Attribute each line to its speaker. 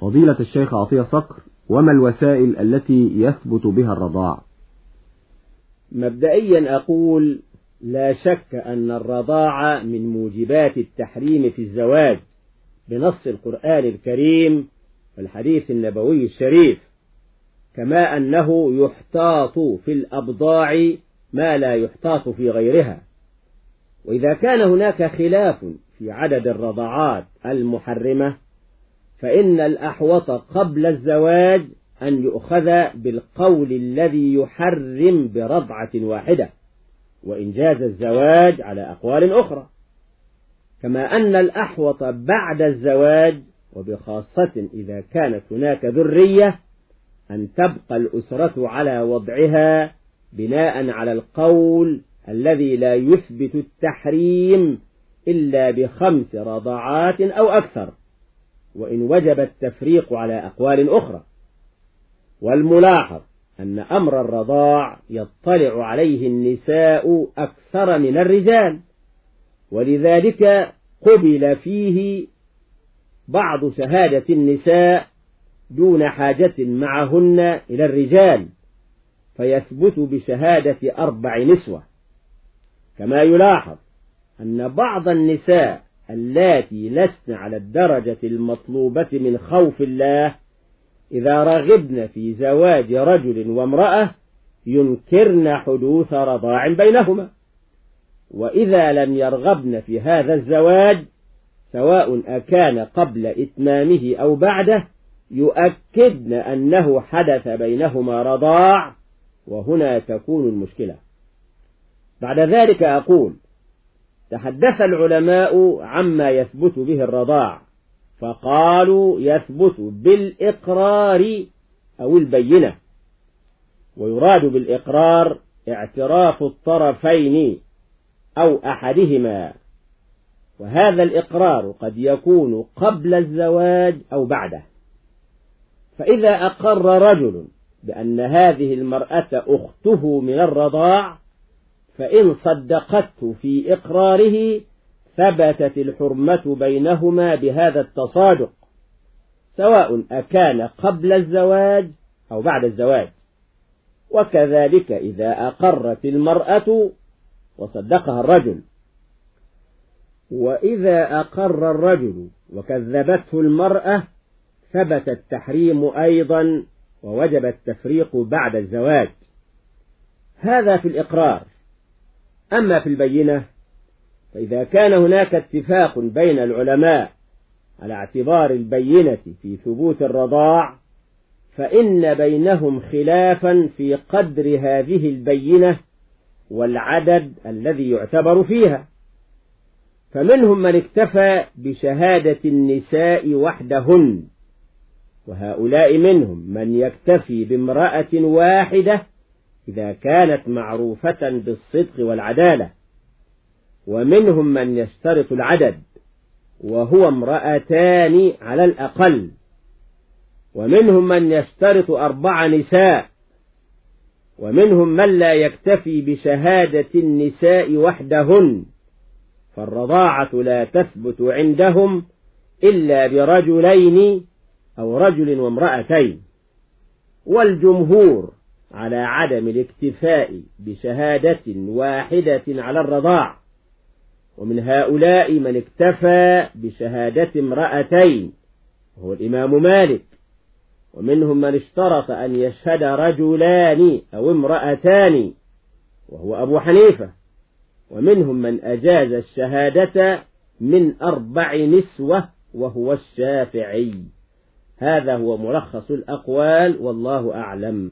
Speaker 1: فضيلة الشيخ عطية صقر وما الوسائل التي يثبت بها الرضاع؟
Speaker 2: مبدئيا أقول لا شك أن الرضاعة من موجبات التحريم في الزواج بنص القرآن الكريم والحديث النبوي الشريف كما أنه يحتاط في الأبضاع ما لا يحتاط في غيرها. وإذا كان هناك خلاف في عدد الرضاعات المحرمة فإن الأحوط قبل الزواج أن يؤخذ بالقول الذي يحرم برضعة واحدة وإن جاز الزواج على أقوال أخرى. كما أن الأحوط بعد الزواج وبخاصة إذا كانت هناك ذرية أن تبقى الأسرة على وضعها بناء على القول الذي لا يثبت التحريم إلا بخمس رضعات أو أكثر. وإن وجب التفريق على أقوال أخرى. والملاحظ أن أمر الرضاع يطلع عليه النساء أكثر من الرجال ولذلك قبل فيه بعض شهادة النساء دون حاجة معهن إلى الرجال فيثبت بشهادة أربع نسوة. كما يلاحظ أن بعض النساء اللاتي لسن على الدرجة المطلوبة من خوف الله إذا رغبن في زواج رجل وامرأة ينكرن حدوث رضاع بينهما. وإذا لم يرغبن في هذا الزواج سواء أكان قبل إتمامه أو بعده يؤكدن أنه حدث بينهما رضاع وهنا تكون المشكلة. بعد ذلك أقول تحدث العلماء عما يثبت به الرضاع فقالوا يثبت بالإقرار أو البينة ويراد بالإقرار اعتراف الطرفين أو أحدهما وهذا الإقرار قد يكون قبل الزواج أو بعده. فإذا أقر رجل بأن هذه المرأة أخته من الرضاع فإن صدقته في إقراره ثبتت الحرمة بينهما بهذا التصادق سواء أكان قبل الزواج أو بعد الزواج. وكذلك إذا أقرت المرأة وصدقها الرجل. وإذا أقر الرجل وكذبته المرأة ثبت التحريم أيضا ووجب التفريق بعد الزواج. هذا في الإقرار. أما في البينة فإذا كان هناك اتفاق بين العلماء على اعتبار البينة في ثبوت الرضاع فإن بينهم خلافا في قدر هذه البينة والعدد الذي يعتبر فيها. فمنهم من اكتفى بشهادة النساء وحدهن وهؤلاء منهم من يكتفي بامرأة واحدة إذا كانت معروفة بالصدق والعدالة ومنهم من يشترط العدد وهو امرأتان على الأقل ومنهم من يشترط أربع نساء ومنهم من لا يكتفي بشهادة النساء وحدهن فالرضاعة لا تثبت عندهم إلا برجلين أو رجل وامرأتين والجمهور على عدم الاكتفاء بشهادة واحدة على الرضاع. ومن هؤلاء من اكتفى بشهادة امرأتين وهو الإمام مالك. ومنهم من اشترط أن يشهد رجلان أو امرأتان وهو أبو حنيفة. ومنهم من أجاز الشهادة من أربع نسوة وهو الشافعي. هذا هو ملخص الأقوال والله أعلم.